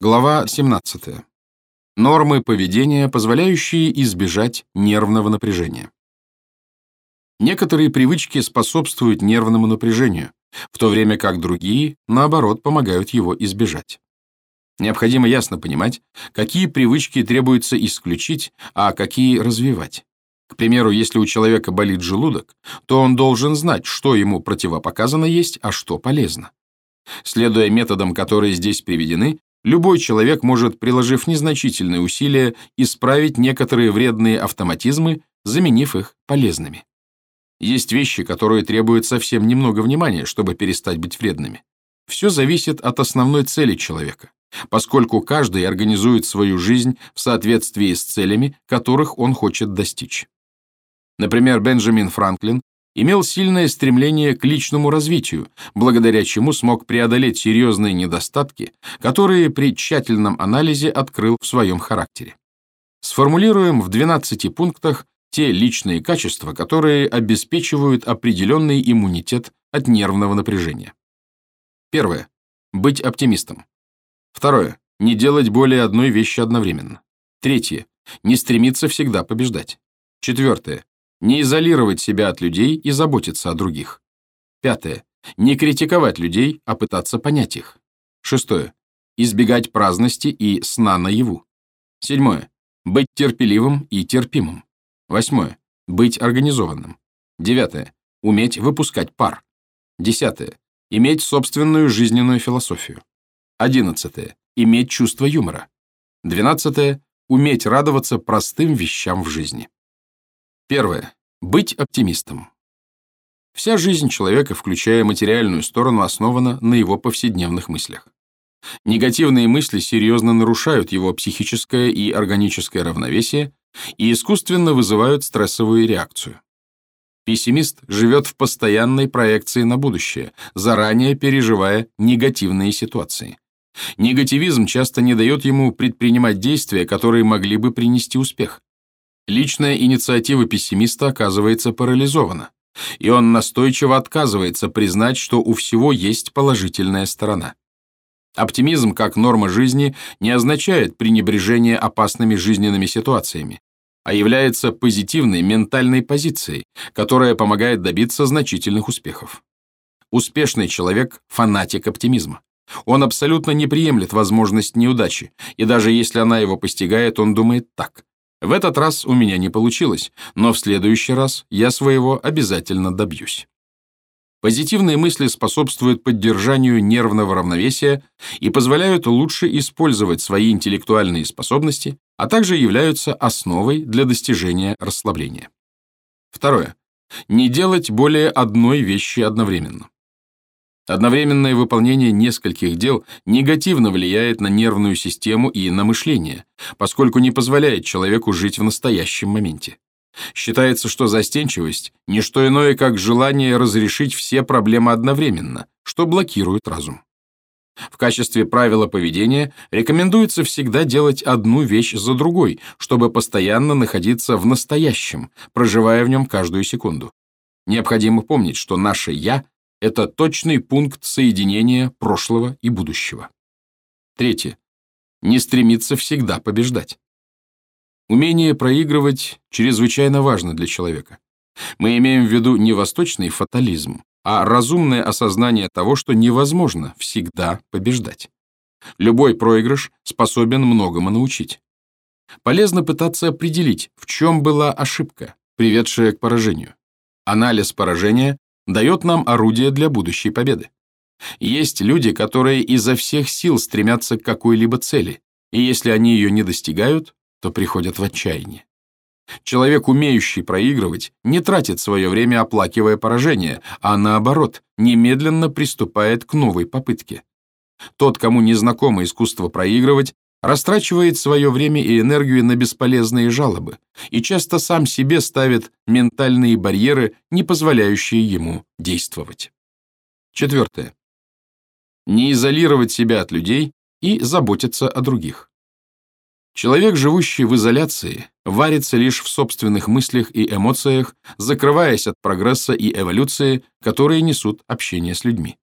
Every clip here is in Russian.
Глава 17. Нормы поведения, позволяющие избежать нервного напряжения. Некоторые привычки способствуют нервному напряжению, в то время как другие, наоборот, помогают его избежать. Необходимо ясно понимать, какие привычки требуется исключить, а какие развивать. К примеру, если у человека болит желудок, то он должен знать, что ему противопоказано есть, а что полезно. Следуя методам, которые здесь приведены, Любой человек может, приложив незначительные усилия, исправить некоторые вредные автоматизмы, заменив их полезными. Есть вещи, которые требуют совсем немного внимания, чтобы перестать быть вредными. Все зависит от основной цели человека, поскольку каждый организует свою жизнь в соответствии с целями, которых он хочет достичь. Например, Бенджамин Франклин имел сильное стремление к личному развитию, благодаря чему смог преодолеть серьезные недостатки, которые при тщательном анализе открыл в своем характере. Сформулируем в 12 пунктах те личные качества, которые обеспечивают определенный иммунитет от нервного напряжения. Первое. Быть оптимистом. Второе. Не делать более одной вещи одновременно. Третье. Не стремиться всегда побеждать. Четвертое. Не изолировать себя от людей и заботиться о других. Пятое. Не критиковать людей, а пытаться понять их. Шестое. Избегать праздности и сна наяву. Седьмое. Быть терпеливым и терпимым. Восьмое. Быть организованным. Девятое. Уметь выпускать пар. Десятое. Иметь собственную жизненную философию. Одиннадцатое. Иметь чувство юмора. Двенадцатое. Уметь радоваться простым вещам в жизни. Первое. Быть оптимистом. Вся жизнь человека, включая материальную сторону, основана на его повседневных мыслях. Негативные мысли серьезно нарушают его психическое и органическое равновесие и искусственно вызывают стрессовую реакцию. Пессимист живет в постоянной проекции на будущее, заранее переживая негативные ситуации. Негативизм часто не дает ему предпринимать действия, которые могли бы принести успех. Личная инициатива пессимиста оказывается парализована, и он настойчиво отказывается признать, что у всего есть положительная сторона. Оптимизм как норма жизни не означает пренебрежение опасными жизненными ситуациями, а является позитивной ментальной позицией, которая помогает добиться значительных успехов. Успешный человек – фанатик оптимизма. Он абсолютно не приемлет возможность неудачи, и даже если она его постигает, он думает так. В этот раз у меня не получилось, но в следующий раз я своего обязательно добьюсь. Позитивные мысли способствуют поддержанию нервного равновесия и позволяют лучше использовать свои интеллектуальные способности, а также являются основой для достижения расслабления. Второе. Не делать более одной вещи одновременно. Одновременное выполнение нескольких дел негативно влияет на нервную систему и на мышление, поскольку не позволяет человеку жить в настоящем моменте. Считается, что застенчивость – не что иное, как желание разрешить все проблемы одновременно, что блокирует разум. В качестве правила поведения рекомендуется всегда делать одну вещь за другой, чтобы постоянно находиться в настоящем, проживая в нем каждую секунду. Необходимо помнить, что наше «я» Это точный пункт соединения прошлого и будущего. Третье. Не стремиться всегда побеждать. Умение проигрывать чрезвычайно важно для человека. Мы имеем в виду не восточный фатализм, а разумное осознание того, что невозможно всегда побеждать. Любой проигрыш способен многому научить. Полезно пытаться определить, в чем была ошибка, приведшая к поражению. Анализ поражения дает нам орудие для будущей победы. Есть люди, которые изо всех сил стремятся к какой-либо цели, и если они ее не достигают, то приходят в отчаяние. Человек, умеющий проигрывать, не тратит свое время, оплакивая поражение, а наоборот, немедленно приступает к новой попытке. Тот, кому не знакомо искусство проигрывать, растрачивает свое время и энергию на бесполезные жалобы и часто сам себе ставит ментальные барьеры, не позволяющие ему действовать. Четвертое. Не изолировать себя от людей и заботиться о других. Человек, живущий в изоляции, варится лишь в собственных мыслях и эмоциях, закрываясь от прогресса и эволюции, которые несут общение с людьми.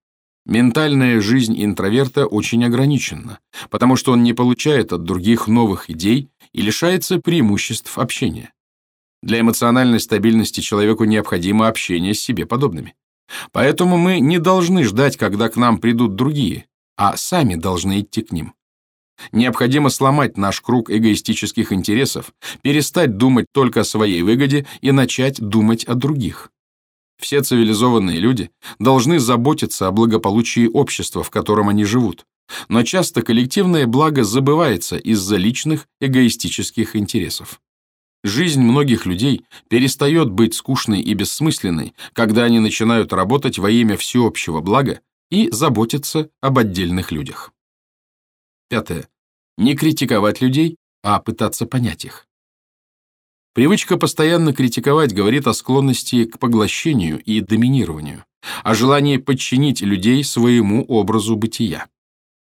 Ментальная жизнь интроверта очень ограничена, потому что он не получает от других новых идей и лишается преимуществ общения. Для эмоциональной стабильности человеку необходимо общение с себе подобными. Поэтому мы не должны ждать, когда к нам придут другие, а сами должны идти к ним. Необходимо сломать наш круг эгоистических интересов, перестать думать только о своей выгоде и начать думать о других. Все цивилизованные люди должны заботиться о благополучии общества, в котором они живут, но часто коллективное благо забывается из-за личных эгоистических интересов. Жизнь многих людей перестает быть скучной и бессмысленной, когда они начинают работать во имя всеобщего блага и заботиться об отдельных людях. Пятое. Не критиковать людей, а пытаться понять их. Привычка постоянно критиковать говорит о склонности к поглощению и доминированию, о желании подчинить людей своему образу бытия.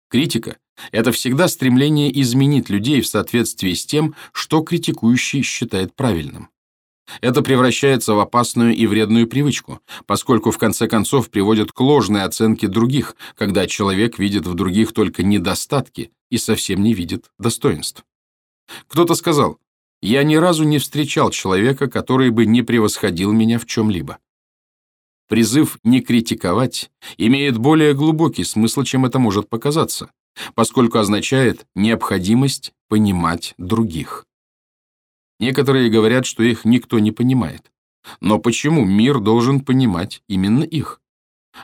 Критика – это всегда стремление изменить людей в соответствии с тем, что критикующий считает правильным. Это превращается в опасную и вредную привычку, поскольку в конце концов приводит к ложной оценке других, когда человек видит в других только недостатки и совсем не видит достоинств. Кто-то сказал, «Я ни разу не встречал человека, который бы не превосходил меня в чем-либо». Призыв не критиковать имеет более глубокий смысл, чем это может показаться, поскольку означает необходимость понимать других. Некоторые говорят, что их никто не понимает. Но почему мир должен понимать именно их?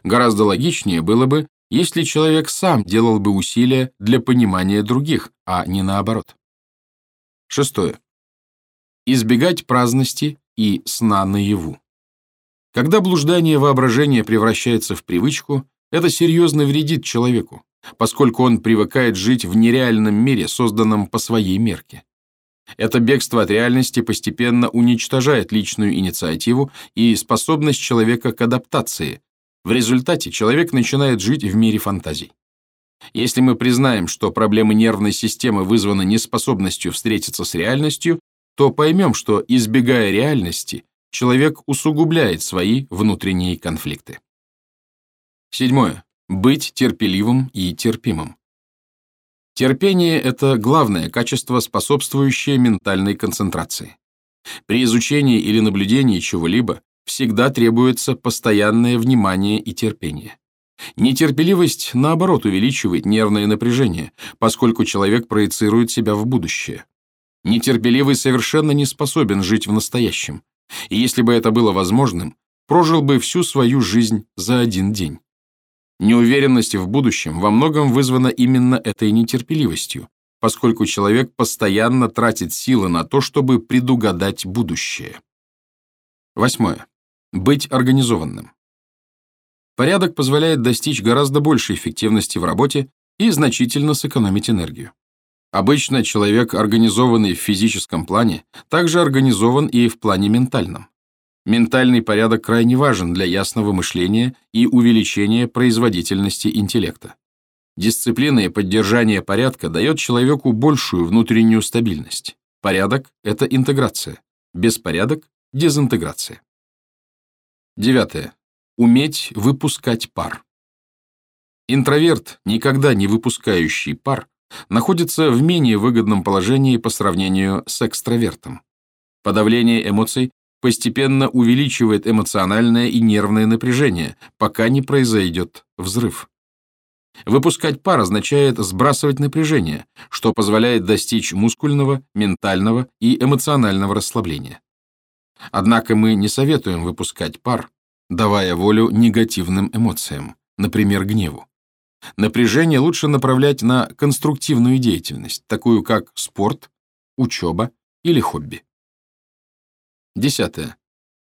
Гораздо логичнее было бы, если человек сам делал бы усилия для понимания других, а не наоборот. Шестое. Избегать праздности и сна наяву. Когда блуждание воображения превращается в привычку, это серьезно вредит человеку, поскольку он привыкает жить в нереальном мире, созданном по своей мерке. Это бегство от реальности постепенно уничтожает личную инициативу и способность человека к адаптации. В результате человек начинает жить в мире фантазий. Если мы признаем, что проблемы нервной системы вызваны неспособностью встретиться с реальностью, то поймем, что, избегая реальности, человек усугубляет свои внутренние конфликты. Седьмое. Быть терпеливым и терпимым. Терпение – это главное качество, способствующее ментальной концентрации. При изучении или наблюдении чего-либо всегда требуется постоянное внимание и терпение. Нетерпеливость, наоборот, увеличивает нервное напряжение, поскольку человек проецирует себя в будущее. Нетерпеливый совершенно не способен жить в настоящем, и если бы это было возможным, прожил бы всю свою жизнь за один день. Неуверенность в будущем во многом вызвана именно этой нетерпеливостью, поскольку человек постоянно тратит силы на то, чтобы предугадать будущее. Восьмое. Быть организованным. Порядок позволяет достичь гораздо большей эффективности в работе и значительно сэкономить энергию. Обычно человек, организованный в физическом плане, также организован и в плане ментальном. Ментальный порядок крайне важен для ясного мышления и увеличения производительности интеллекта. Дисциплина и поддержание порядка дает человеку большую внутреннюю стабильность. Порядок – это интеграция. Беспорядок – дезинтеграция. Девятое. Уметь выпускать пар. Интроверт, никогда не выпускающий пар, находится в менее выгодном положении по сравнению с экстравертом. Подавление эмоций постепенно увеличивает эмоциональное и нервное напряжение, пока не произойдет взрыв. Выпускать пар означает сбрасывать напряжение, что позволяет достичь мускульного, ментального и эмоционального расслабления. Однако мы не советуем выпускать пар, давая волю негативным эмоциям, например, гневу. Напряжение лучше направлять на конструктивную деятельность, такую как спорт, учеба или хобби. Десятое.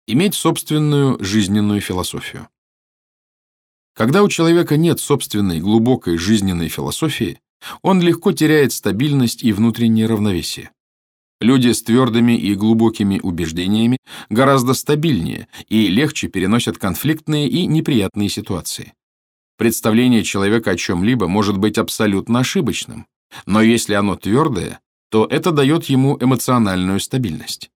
Иметь собственную жизненную философию. Когда у человека нет собственной глубокой жизненной философии, он легко теряет стабильность и внутреннее равновесие. Люди с твердыми и глубокими убеждениями гораздо стабильнее и легче переносят конфликтные и неприятные ситуации. Представление человека о чем-либо может быть абсолютно ошибочным, но если оно твердое, то это дает ему эмоциональную стабильность.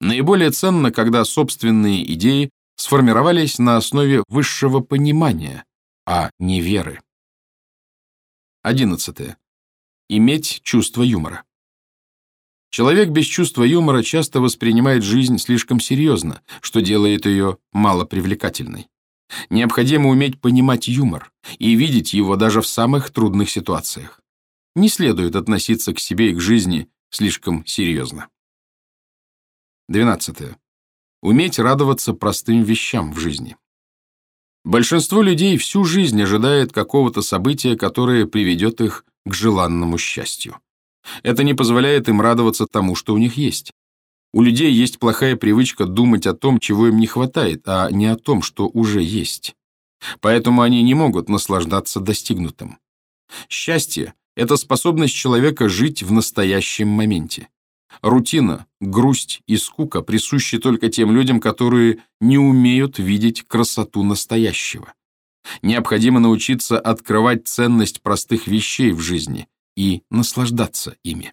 Наиболее ценно, когда собственные идеи сформировались на основе высшего понимания, а не веры. 11. Иметь чувство юмора. Человек без чувства юмора часто воспринимает жизнь слишком серьезно, что делает ее малопривлекательной. Необходимо уметь понимать юмор и видеть его даже в самых трудных ситуациях. Не следует относиться к себе и к жизни слишком серьезно. 12. Уметь радоваться простым вещам в жизни. Большинство людей всю жизнь ожидает какого-то события, которое приведет их к желанному счастью. Это не позволяет им радоваться тому, что у них есть. У людей есть плохая привычка думать о том, чего им не хватает, а не о том, что уже есть. Поэтому они не могут наслаждаться достигнутым. Счастье – это способность человека жить в настоящем моменте. Рутина, грусть и скука присущи только тем людям, которые не умеют видеть красоту настоящего. Необходимо научиться открывать ценность простых вещей в жизни и наслаждаться ими.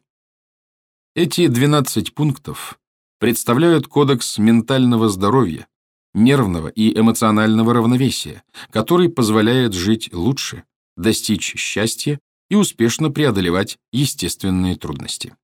Эти 12 пунктов представляют кодекс ментального здоровья, нервного и эмоционального равновесия, который позволяет жить лучше, достичь счастья и успешно преодолевать естественные трудности.